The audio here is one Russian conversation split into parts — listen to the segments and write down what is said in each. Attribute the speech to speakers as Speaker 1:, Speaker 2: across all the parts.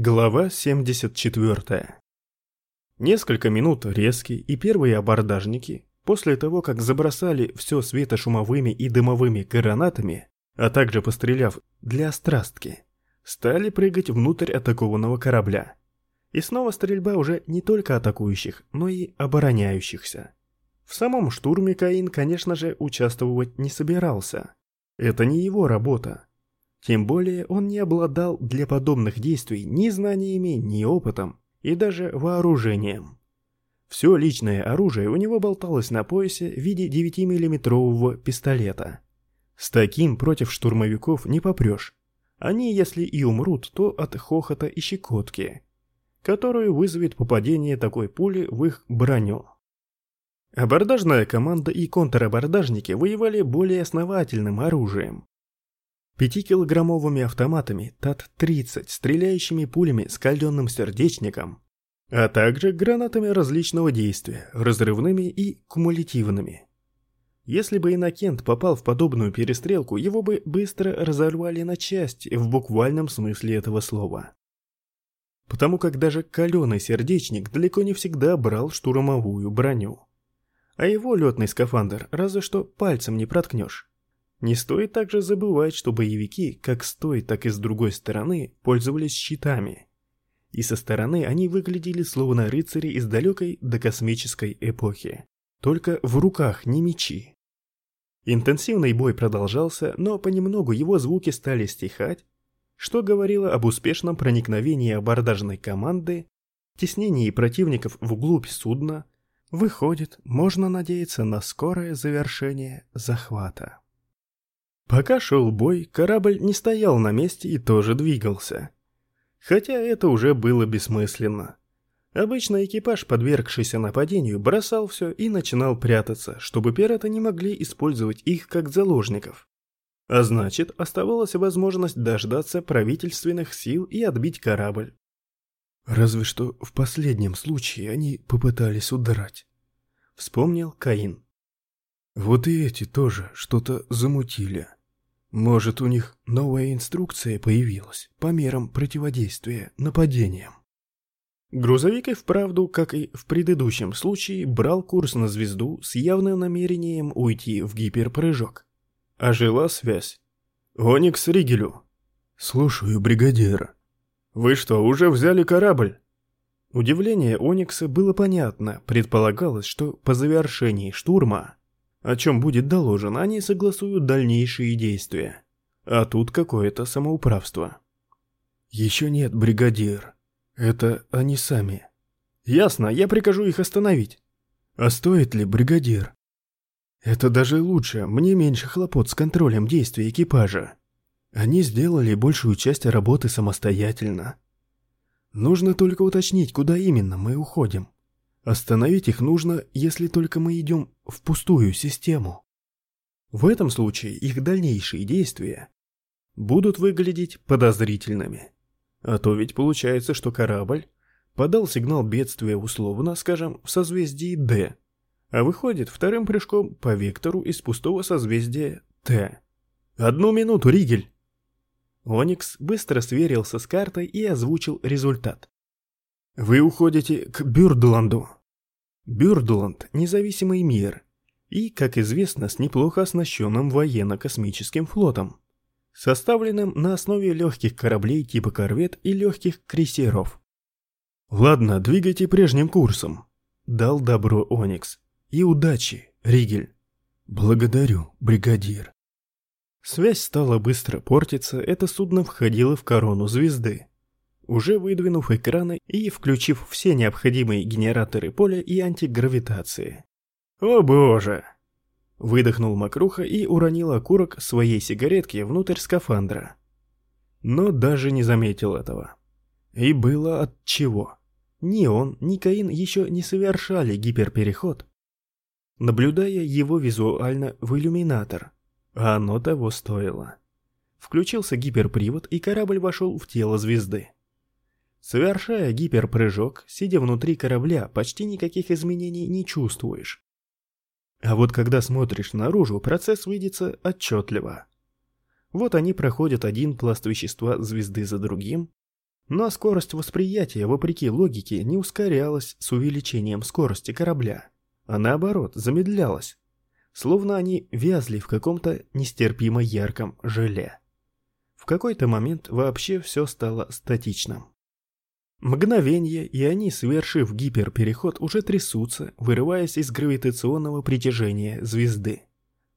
Speaker 1: Глава 74. Несколько минут резкие и первые абордажники, после того, как забросали все светошумовыми и дымовыми гранатами, а также постреляв для острастки, стали прыгать внутрь атакованного корабля. И снова стрельба уже не только атакующих, но и обороняющихся. В самом штурме Каин, конечно же, участвовать не собирался. Это не его работа. Тем более он не обладал для подобных действий ни знаниями, ни опытом, и даже вооружением. Все личное оружие у него болталось на поясе в виде 9-миллиметрового пистолета. С таким против штурмовиков не попрешь. Они, если и умрут, то от хохота и щекотки, которую вызовет попадение такой пули в их броню. Абордажная команда и контрабордажники воевали более основательным оружием, Пятикилограммовыми автоматами ТАТ-30, стреляющими пулями с каленым сердечником, а также гранатами различного действия, разрывными и кумулятивными. Если бы Иннокент попал в подобную перестрелку, его бы быстро разорвали на части в буквальном смысле этого слова. Потому как даже каленый сердечник далеко не всегда брал штурмовую броню. А его летный скафандр разве что пальцем не проткнешь. Не стоит также забывать, что боевики, как с той, так и с другой стороны, пользовались щитами. И со стороны они выглядели словно рыцари из далекой до космической эпохи. Только в руках не мечи. Интенсивный бой продолжался, но понемногу его звуки стали стихать, что говорило об успешном проникновении абордажной команды, теснении противников вглубь судна. Выходит, можно надеяться на скорое завершение захвата. Пока шел бой, корабль не стоял на месте и тоже двигался. Хотя это уже было бессмысленно. Обычно экипаж, подвергшийся нападению, бросал все и начинал прятаться, чтобы пираты не могли использовать их как заложников. А значит, оставалась возможность дождаться правительственных сил и отбить корабль. Разве что в последнем случае они попытались удрать. Вспомнил Каин. Вот и эти тоже что-то замутили. Может, у них новая инструкция появилась по мерам противодействия нападениям. Грузовик и вправду, как и в предыдущем случае, брал курс на звезду с явным намерением уйти в гиперпрыжок. Ожила связь. «Оникс Ригелю». «Слушаю, бригадир». «Вы что, уже взяли корабль?» Удивление Оникса было понятно, предполагалось, что по завершении штурма о чем будет доложено, они согласуют дальнейшие действия. А тут какое-то самоуправство. Еще нет, бригадир. Это они сами. Ясно, я прикажу их остановить. А стоит ли, бригадир? Это даже лучше, мне меньше хлопот с контролем действий экипажа. Они сделали большую часть работы самостоятельно. Нужно только уточнить, куда именно мы уходим. Остановить их нужно, если только мы идем в пустую систему. В этом случае их дальнейшие действия будут выглядеть подозрительными. А то ведь получается, что корабль подал сигнал бедствия условно, скажем, в созвездии D, а выходит вторым прыжком по вектору из пустого созвездия Т. Одну минуту, Ригель! Оникс быстро сверился с картой и озвучил результат. Вы уходите к Бюрдланду. Бюрдланд – независимый мир и, как известно, с неплохо оснащенным военно-космическим флотом, составленным на основе легких кораблей типа корвет и легких крейсеров. «Ладно, двигайте прежним курсом», – дал добро Оникс. «И удачи, Ригель». «Благодарю, бригадир». Связь стала быстро портиться, это судно входило в корону звезды уже выдвинув экраны и включив все необходимые генераторы поля и антигравитации. «О боже!» Выдохнул Макруха и уронил окурок своей сигаретки внутрь скафандра. Но даже не заметил этого. И было от чего. Ни он, ни Каин еще не совершали гиперпереход, наблюдая его визуально в иллюминатор, а оно того стоило. Включился гиперпривод, и корабль вошел в тело звезды. Совершая гиперпрыжок, сидя внутри корабля, почти никаких изменений не чувствуешь. А вот когда смотришь наружу, процесс видится отчетливо. Вот они проходят один пласт вещества звезды за другим, Но скорость восприятия, вопреки логике, не ускорялась с увеличением скорости корабля, а наоборот замедлялась, словно они вязли в каком-то нестерпимо ярком желе. В какой-то момент вообще все стало статичным. Мгновение, и они, совершив гиперпереход, уже трясутся, вырываясь из гравитационного притяжения звезды.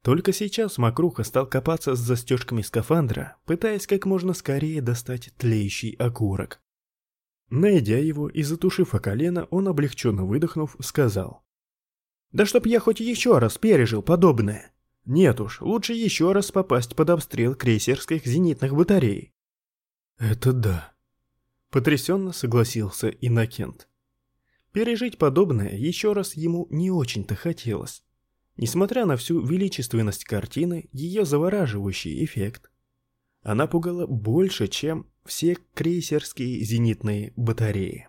Speaker 1: Только сейчас Макруха стал копаться с застежками скафандра, пытаясь как можно скорее достать тлеющий окурок. Найдя его и затушив о колено, он, облегченно выдохнув, сказал. «Да чтоб я хоть еще раз пережил подобное. Нет уж, лучше еще раз попасть под обстрел крейсерских зенитных батарей». «Это да», — потрясенно согласился Иннокент. Пережить подобное еще раз ему не очень-то хотелось. Несмотря на всю величественность картины, ее завораживающий эффект. Она пугала больше, чем все крейсерские зенитные батареи.